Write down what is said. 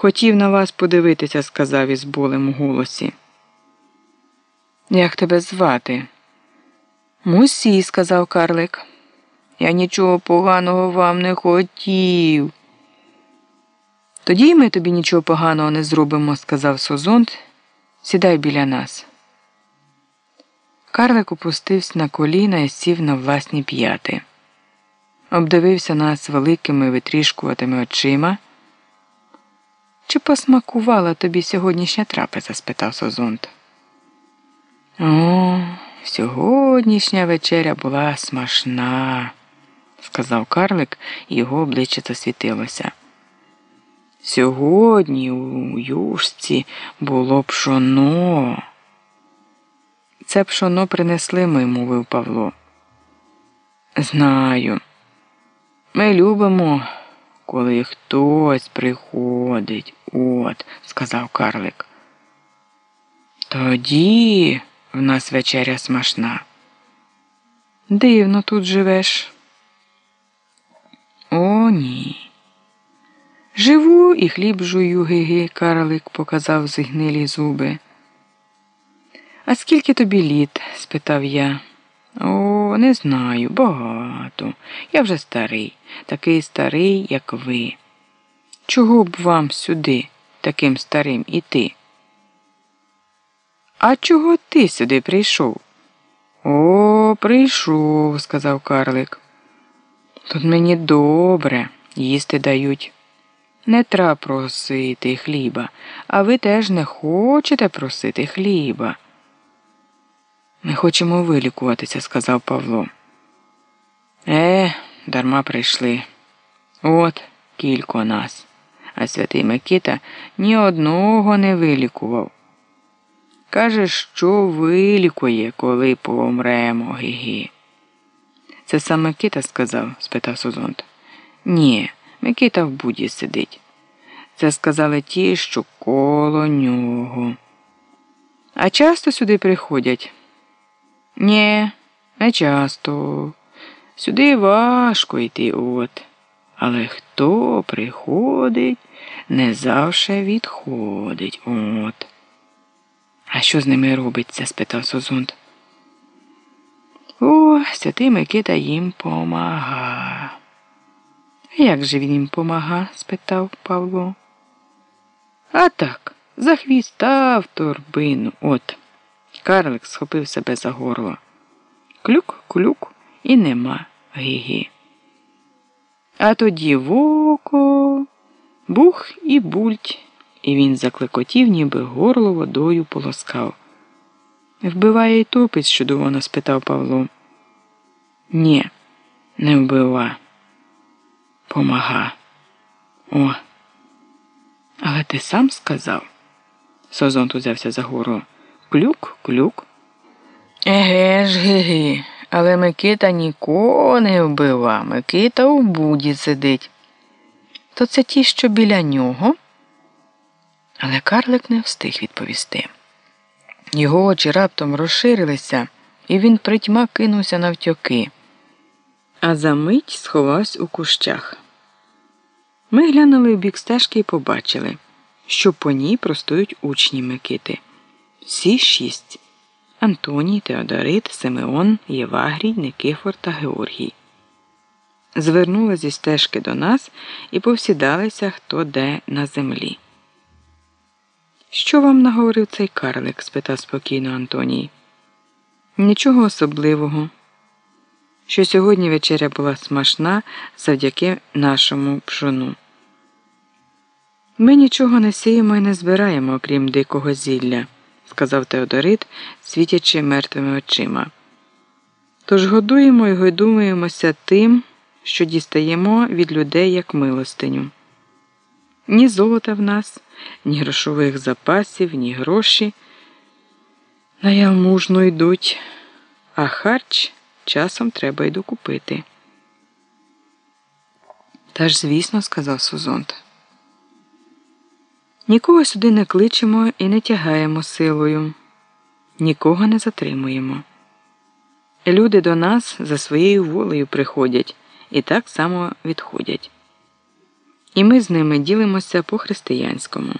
Хотів на вас подивитися, сказав із болем у голосі. Як тебе звати? Мусі, сказав карлик. Я нічого поганого вам не хотів. Тоді й ми тобі нічого поганого не зробимо, сказав Созонт. Сідай біля нас. Карлик опустився на коліна і сів на власні п'яти. Обдивився нас великими витрішкуватими очима. Чи посмакувала тобі сьогоднішня трапеза? спитав Созонт. О, сьогоднішня вечеря була смачна, сказав карлик, і його обличчя засвітилося. Сьогодні у юшці було пшоно. Це пшоно принесли ми, мовив Павло. Знаю. Ми любимо, коли хтось приходить, от, сказав карлик. Тоді в нас вечеря смачна. Дивно тут живеш. О, ні. Живу і хліб жую, гиги, карлик показав зігнилі зуби. А скільки тобі літ? спитав я. О, не знаю, багато. Я вже старий, такий старий, як ви. Чого б вам сюди, таким старим, іти? А чого ти сюди прийшов? О, прийшов, сказав карлик. Тут мені добре, їсти дають. Не треба просити хліба, а ви теж не хочете просити хліба. Ми хочемо вилікуватися, сказав Павло. Е, дарма прийшли. От кілько нас. А святий Микита ні одного не вилікував. Каже, що вилікує, коли помремо, гігі. Це сам Микита сказав? спитав Сузонт. Ні, Микита в буді сидить. Це сказали ті, що коло нього. А часто сюди приходять? Ні, не часто. Сюди важко йти от. Але хто приходить, не завше відходить от. А що з ними робиться? спитав Созонт. О, святий Микита їм помага. Як же він їм помага? спитав Павло. А так, за хвіста торбину. От. Карлик схопив себе за горло. Клюк, клюк і нема гі А тоді в око, бух і бульть, і він заклекотів, ніби горло водою полоскав. Вбиває і топить, щодовано спитав Павло. Ні, не вбива. Помага. О. Але ти сам сказав. Созонт узявся за горло. Клюк, клюк. Еге ж, ге але Микита нікого не вбива. Микита у буді сидить. То це ті, що біля нього. Але карлик не встиг відповісти. Його очі раптом розширилися, і він притьма кинувся навтьоки, а за мить сховався у кущах. Ми глянули в бік стежки і побачили, що по ній простують учні Микити. Всі шість Антоній, Теодорит, Симеон, Євагрій, Никифор та Георгій. Звернули зі стежки до нас і повсідалися хто де на землі. Що вам наговорив цей карлик? спитав спокійно Антоній. Нічого особливого. Що сьогодні вечеря була смачна завдяки нашому пшону. Ми нічого не сіємо і не збираємо, окрім дикого зілля сказав Теодорит, світячи мертвими очима. Тож годуємо і годуємося тим, що дістаємо від людей як милостиню. Ні золота в нас, ні грошових запасів, ні гроші на ялмужну йдуть, а харч часом треба й докупити. Та ж, звісно, сказав Сузонт. Нікого сюди не кличемо і не тягаємо силою, нікого не затримуємо. Люди до нас за своєю волею приходять і так само відходять. і ми з ними ділимося по-християнському.